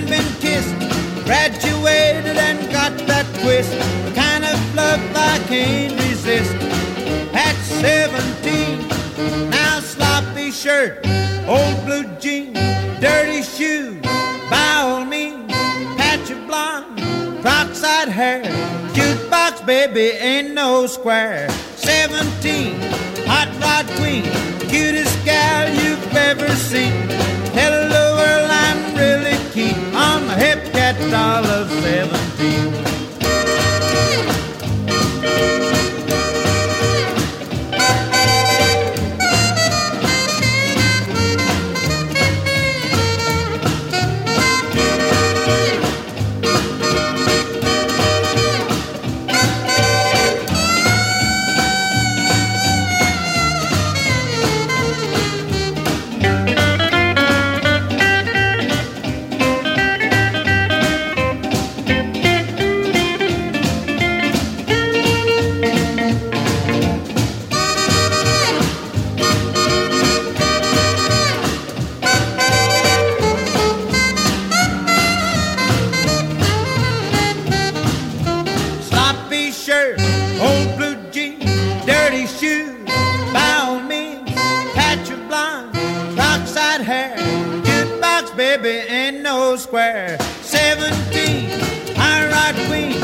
done been kissed. Graduated and got that twist. The kind of love I can't resist. At 17, now sloppy shirt, old blue jeans, dirty shoes. By all means, patch of blonde, crock-side hair. Jukebox baby ain't no square. 17, hot rod queen, 17. Rockside hair. Jukebox baby ain't no square. Seventeen, high rod queen,